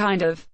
kind of